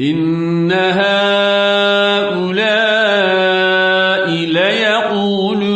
إن هؤلاء ليقولون